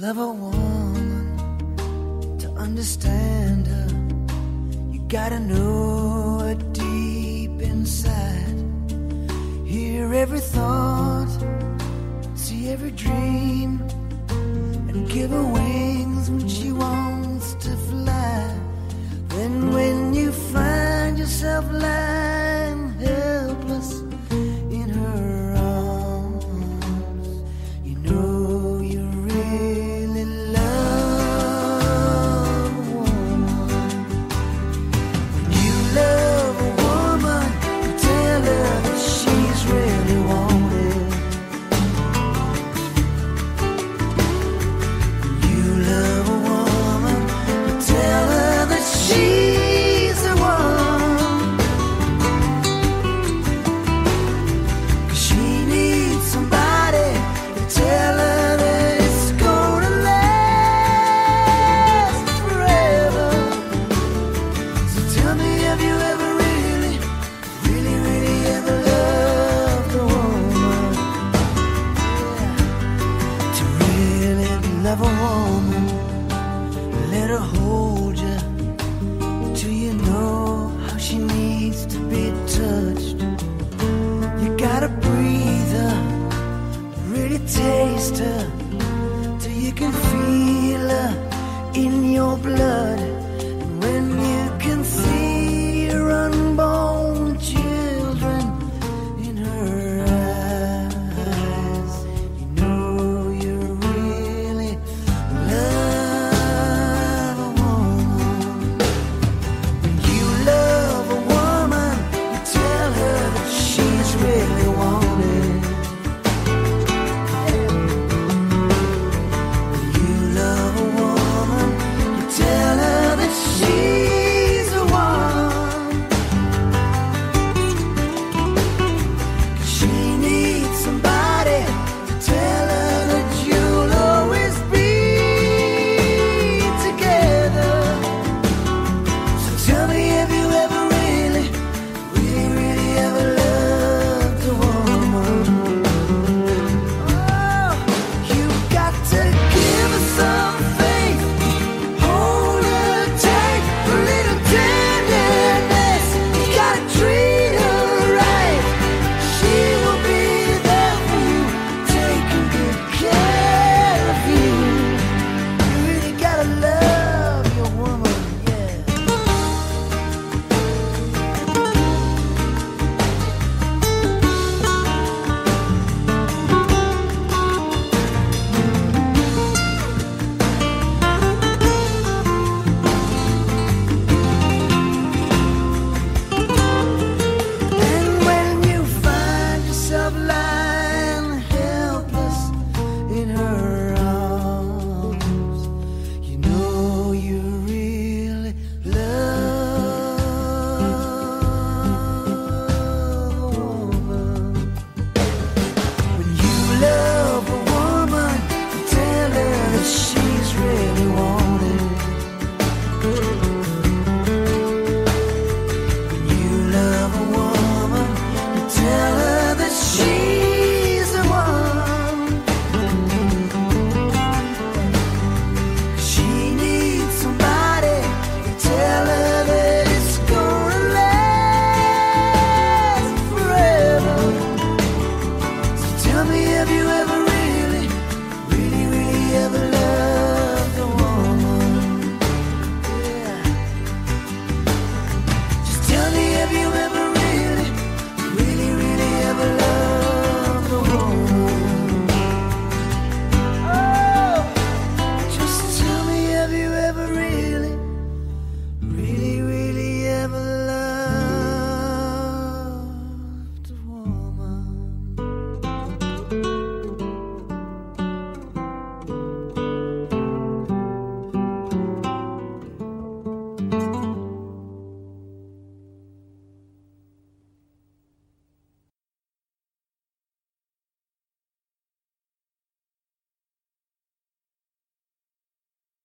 love a woman to understand her. You gotta know her deep inside. Hear every thought, see every dream, and give her wings when she never home